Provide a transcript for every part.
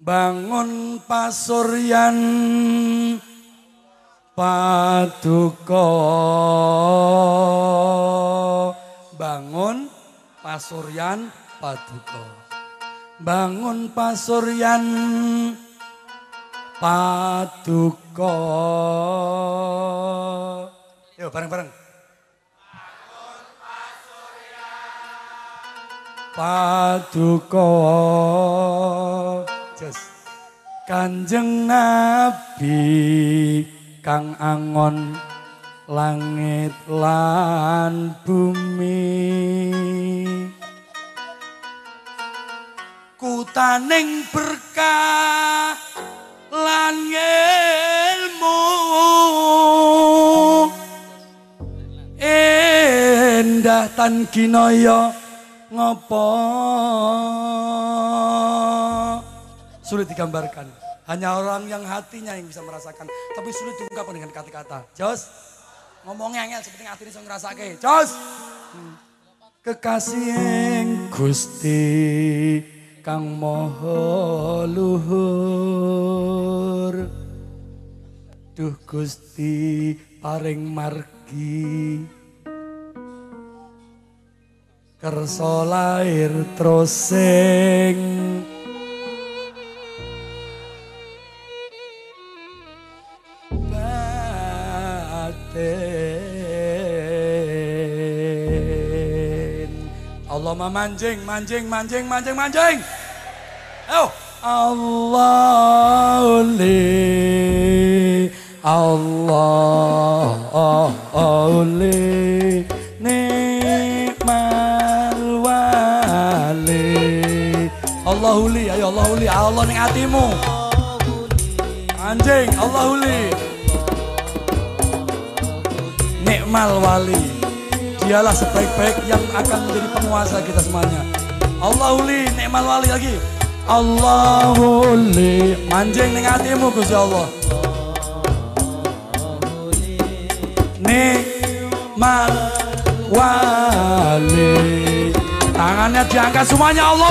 bangun pasuryan paduka. Bangun pasuryan paduka. Bangun pasuryan paduka. Yuk bareng-bareng. Paduka just kanjeng nabi kang angon langit lan bumi. Kutaning berkah lan ilmu endah tan kinaya ngopo sulit digambarkan. Hanya orang yang hatinya yang bisa merasakan. Tapi sulit diungkapkan dengan kata-kata. Jos ngomongnya angel seperti hati ini ngrasake jos! Hmm. kekasih Gusti kang moho luhur. Duh Gusti paring margi. Kersa lahir trosing batin. Allah manjing manjing manjing manjing manjing ayo. Allah li Allah oh, li Allahuli, ayo Allahuli, Allah ning atimu. Anjing, Allahuli. Nikmal wali. Dialah sebaik-baik yang akan menjadi penguasa kita semuanya. Allahuli, nikmal wali lagi. Allahuli, manjing ning atimu Gusti Allah. Nikmal wali. Tangannya diangkat semuanya Allah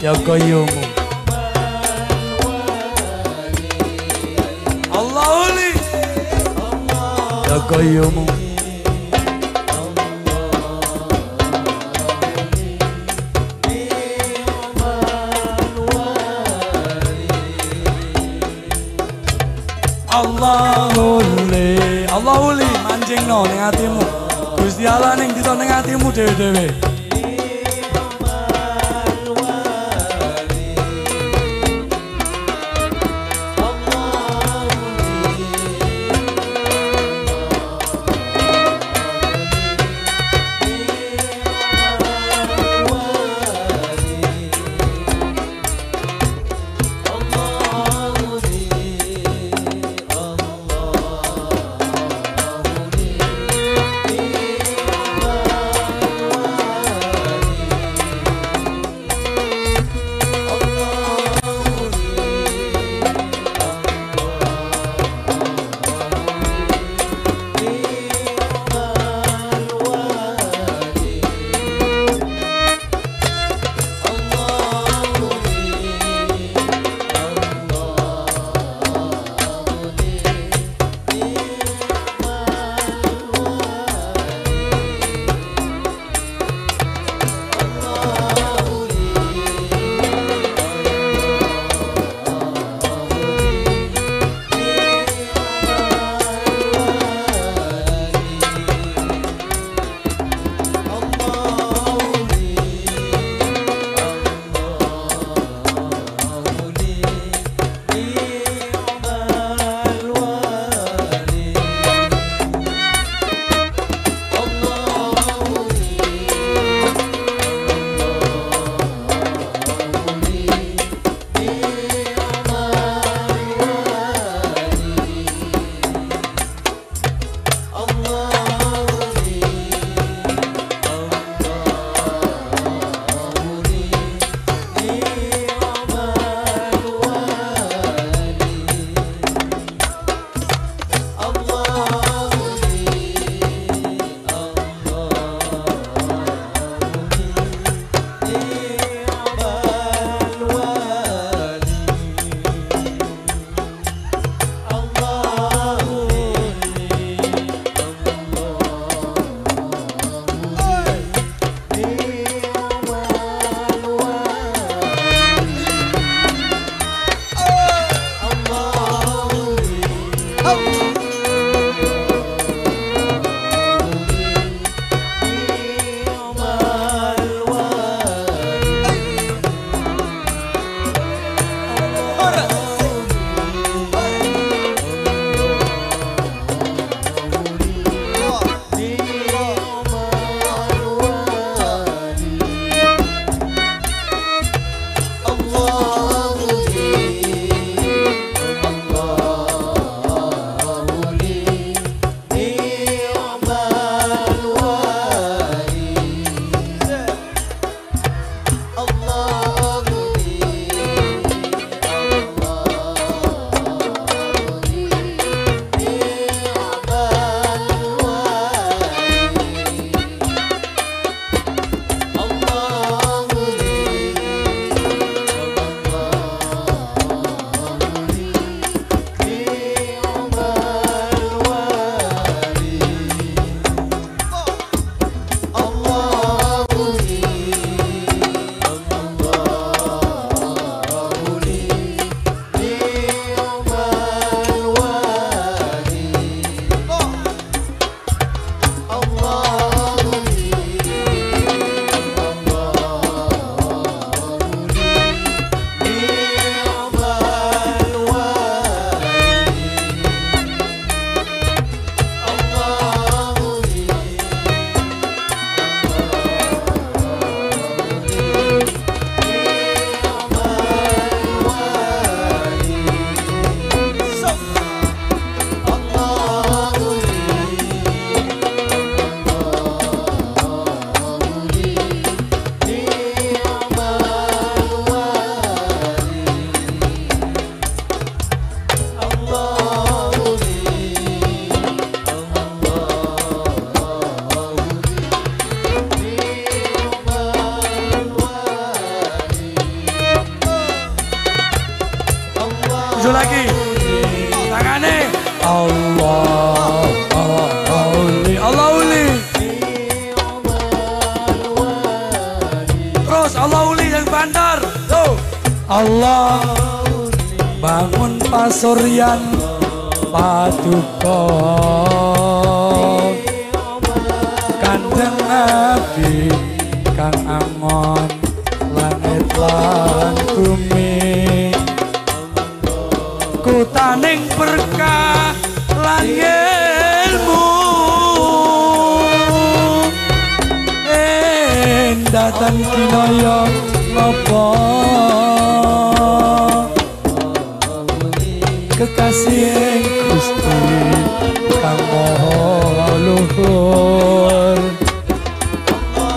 Ya koyumu Allah uli Ya koyumu Allahuli Allahuli mancing no ning atimu. Gusti Allah ning dito ning atimu dhewe-dhewe Terus Allah uli yang bandar. Tuh. Allah bangun pasuryan paduka kanjeng Nabi kang angon langit lan bumi kinaya apa kekasih Gusti kang maha luhur.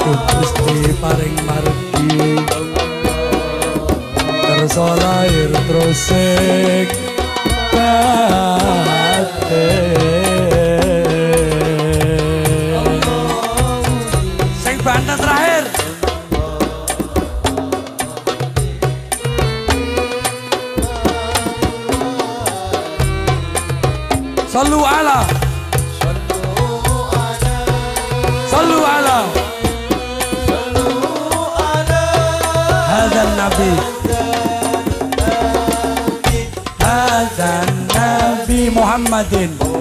Gusti paring margi. Kersa lahir terus sing صلوا على. صلوا على. هذا النبي. هذا النبي محمد.